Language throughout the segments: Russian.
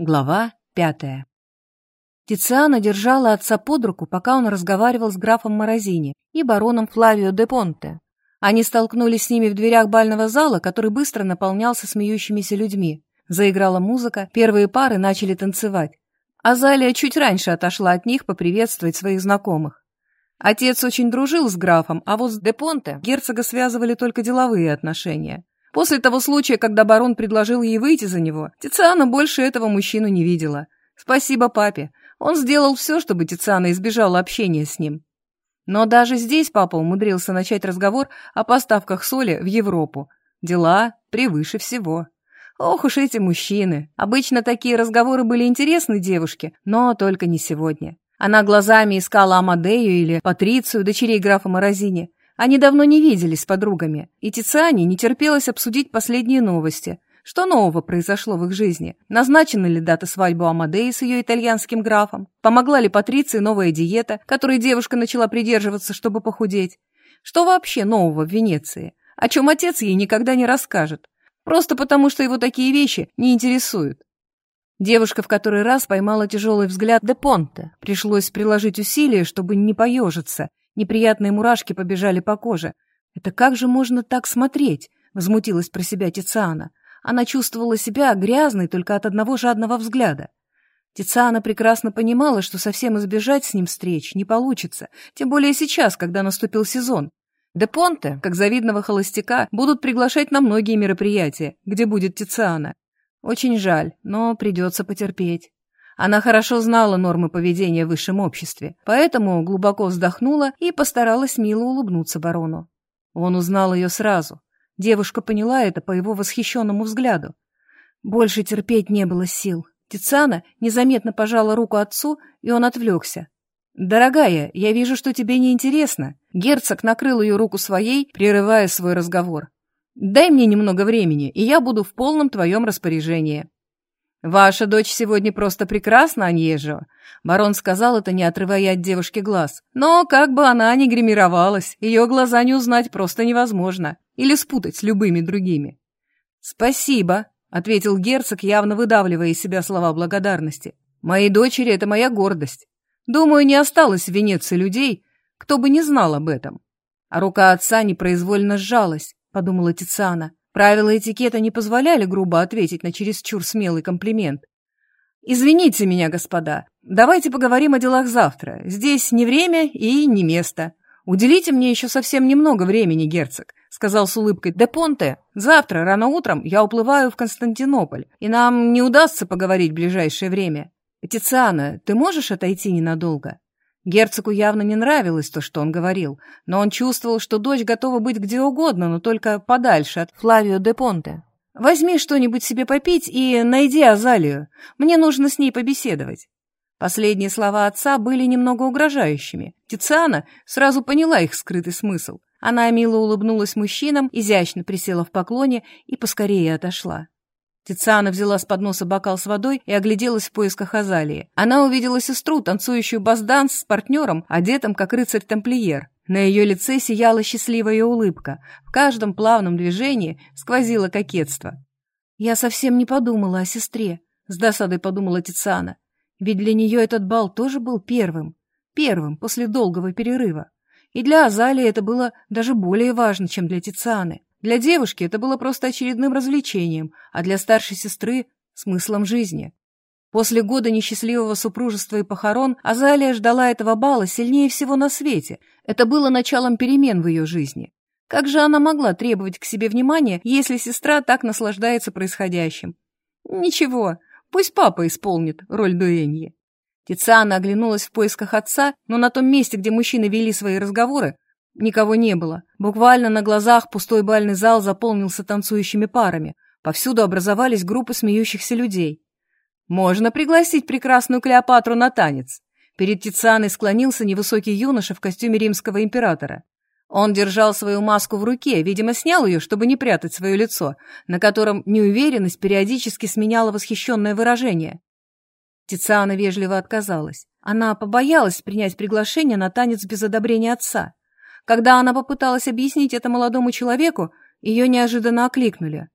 Глава пятая. Тициана держала отца под руку, пока он разговаривал с графом Морозини и бароном Флавио де Понте. Они столкнулись с ними в дверях бального зала, который быстро наполнялся смеющимися людьми. Заиграла музыка, первые пары начали танцевать. Азалия чуть раньше отошла от них поприветствовать своих знакомых. Отец очень дружил с графом, а вот с де Понте герцога связывали только деловые отношения. После того случая, когда барон предложил ей выйти за него, Тициана больше этого мужчину не видела. Спасибо папе. Он сделал все, чтобы Тициана избежала общения с ним. Но даже здесь папа умудрился начать разговор о поставках соли в Европу. Дела превыше всего. Ох уж эти мужчины. Обычно такие разговоры были интересны девушке, но только не сегодня. Она глазами искала Амадею или Патрицию, дочерей графа Морозини. Они давно не виделись с подругами, и Тициане не терпелось обсудить последние новости. Что нового произошло в их жизни? Назначена ли дата свадьбы Амадеи с ее итальянским графом? Помогла ли Патриции новая диета, которой девушка начала придерживаться, чтобы похудеть? Что вообще нового в Венеции? О чем отец ей никогда не расскажет. Просто потому, что его такие вещи не интересуют. Девушка в который раз поймала тяжелый взгляд де Понте. Пришлось приложить усилия, чтобы не поежиться, Неприятные мурашки побежали по коже. «Это как же можно так смотреть?» — возмутилась про себя Тициана. Она чувствовала себя грязной только от одного жадного взгляда. Тициана прекрасно понимала, что совсем избежать с ним встреч не получится, тем более сейчас, когда наступил сезон. Де Понте, как завидного холостяка, будут приглашать на многие мероприятия, где будет Тициана. Очень жаль, но придется потерпеть. Она хорошо знала нормы поведения в высшем обществе, поэтому глубоко вздохнула и постаралась мило улыбнуться барону. Он узнал ее сразу. Девушка поняла это по его восхищенному взгляду. Больше терпеть не было сил. Тициана незаметно пожала руку отцу, и он отвлекся. «Дорогая, я вижу, что тебе неинтересно». Герцог накрыл ее руку своей, прерывая свой разговор. «Дай мне немного времени, и я буду в полном твоем распоряжении». «Ваша дочь сегодня просто прекрасна, Аньежо», — барон сказал это, не отрывая от девушки глаз. «Но как бы она ни гримировалась, ее глаза не узнать просто невозможно. Или спутать с любыми другими». «Спасибо», — ответил герцог, явно выдавливая из себя слова благодарности. «Моей дочери это моя гордость. Думаю, не осталось в Венеции людей, кто бы не знал об этом». А рука отца непроизвольно сжалась, подумала Тициана. Правила этикета не позволяли грубо ответить на чересчур смелый комплимент. «Извините меня, господа, давайте поговорим о делах завтра. Здесь не время и не место. Уделите мне еще совсем немного времени, герцог», — сказал с улыбкой де Понте. «Завтра, рано утром, я уплываю в Константинополь, и нам не удастся поговорить в ближайшее время. Тициана, ты можешь отойти ненадолго?» Герцогу явно не нравилось то, что он говорил, но он чувствовал, что дочь готова быть где угодно, но только подальше от Флавио де Понте. «Возьми что-нибудь себе попить и найди Азалию. Мне нужно с ней побеседовать». Последние слова отца были немного угрожающими. Тициана сразу поняла их скрытый смысл. Она мило улыбнулась мужчинам, изящно присела в поклоне и поскорее отошла. Тициана взяла с подноса бокал с водой и огляделась в поисках Азалии. Она увидела сестру, танцующую бас-данс с партнером, одетым как рыцарь-тамплиер. На ее лице сияла счастливая улыбка. В каждом плавном движении сквозило кокетство. «Я совсем не подумала о сестре», — с досадой подумала Тициана. «Ведь для нее этот бал тоже был первым. Первым, после долгого перерыва. И для Азалии это было даже более важно, чем для Тицианы. Для девушки это было просто очередным развлечением, а для старшей сестры — смыслом жизни. После года несчастливого супружества и похорон Азалия ждала этого бала сильнее всего на свете. Это было началом перемен в ее жизни. Как же она могла требовать к себе внимания, если сестра так наслаждается происходящим? Ничего, пусть папа исполнит роль дуэньи. Тициана оглянулась в поисках отца, но на том месте, где мужчины вели свои разговоры, Никого не было. Буквально на глазах пустой бальный зал заполнился танцующими парами. Повсюду образовались группы смеющихся людей. «Можно пригласить прекрасную Клеопатру на танец». Перед Тицианой склонился невысокий юноша в костюме римского императора. Он держал свою маску в руке, видимо, снял ее, чтобы не прятать свое лицо, на котором неуверенность периодически сменяла восхищенное выражение. Тициана вежливо отказалась. Она побоялась принять приглашение на танец без одобрения отца. Когда она попыталась объяснить это молодому человеку, ее неожиданно окликнули.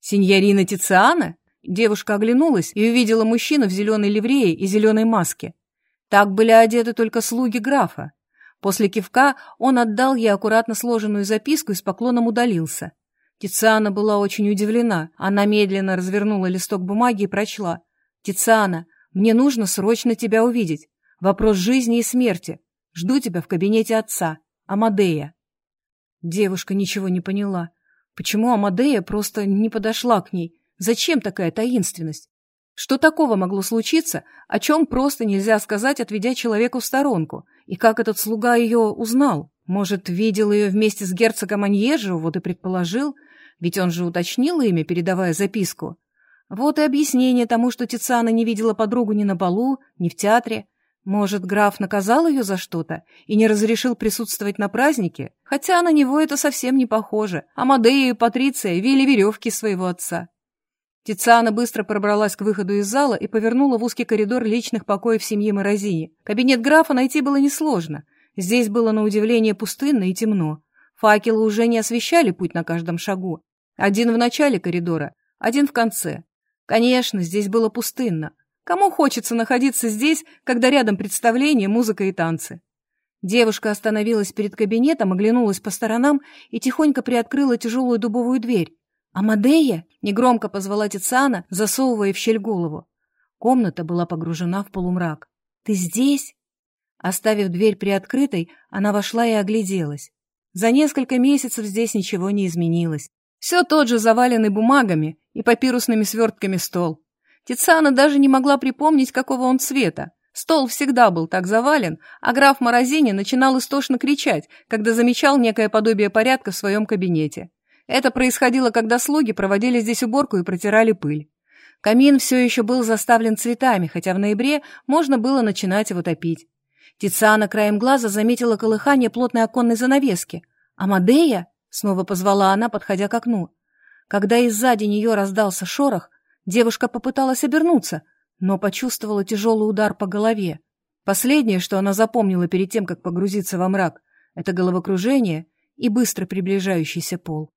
«Синьорина Тициана?» Девушка оглянулась и увидела мужчину в зеленой ливрее и зеленой маске. Так были одеты только слуги графа. После кивка он отдал ей аккуратно сложенную записку и с поклоном удалился. Тициана была очень удивлена. Она медленно развернула листок бумаги и прочла. «Тициана, мне нужно срочно тебя увидеть. Вопрос жизни и смерти. Жду тебя в кабинете отца. Амадея». Девушка ничего не поняла. Почему Амадея просто не подошла к ней? Зачем такая таинственность? Что такого могло случиться, о чем просто нельзя сказать, отведя человеку в сторонку? И как этот слуга ее узнал? Может, видел ее вместе с герцогом Аньежио, вот и предположил? Ведь он же уточнил имя, передавая записку. Вот и объяснение тому, что Тициана не видела подругу ни на балу, ни в театре. Может, граф наказал ее за что-то и не разрешил присутствовать на празднике? Хотя на него это совсем не похоже. Амадея и Патриция вели веревки своего отца. Тициана быстро пробралась к выходу из зала и повернула в узкий коридор личных покоев семьи Морозини. Кабинет графа найти было несложно. Здесь было на удивление пустынно и темно. Факелы уже не освещали путь на каждом шагу. Один в начале коридора, один в конце. Конечно, здесь было пустынно. Кому хочется находиться здесь, когда рядом представление, музыка и танцы? Девушка остановилась перед кабинетом, оглянулась по сторонам и тихонько приоткрыла тяжелую дубовую дверь. «Амадея!» — негромко позвала Тициана, засовывая в щель голову. Комната была погружена в полумрак. «Ты здесь?» Оставив дверь приоткрытой, она вошла и огляделась. За несколько месяцев здесь ничего не изменилось. Все тот же заваленный бумагами и папирусными свертками стол. Тициана даже не могла припомнить, какого он цвета. Стол всегда был так завален, а граф Морозини начинал истошно кричать, когда замечал некое подобие порядка в своем кабинете. Это происходило, когда слуги проводили здесь уборку и протирали пыль. Камин все еще был заставлен цветами, хотя в ноябре можно было начинать его топить. Тициана краем глаза заметила колыхание плотной оконной занавески. «Амадея?» — снова позвала она, подходя к окну. Когда из-сзади нее раздался шорох, девушка попыталась обернуться, но почувствовала тяжелый удар по голове. Последнее, что она запомнила перед тем, как погрузиться во мрак, это головокружение и быстро приближающийся пол.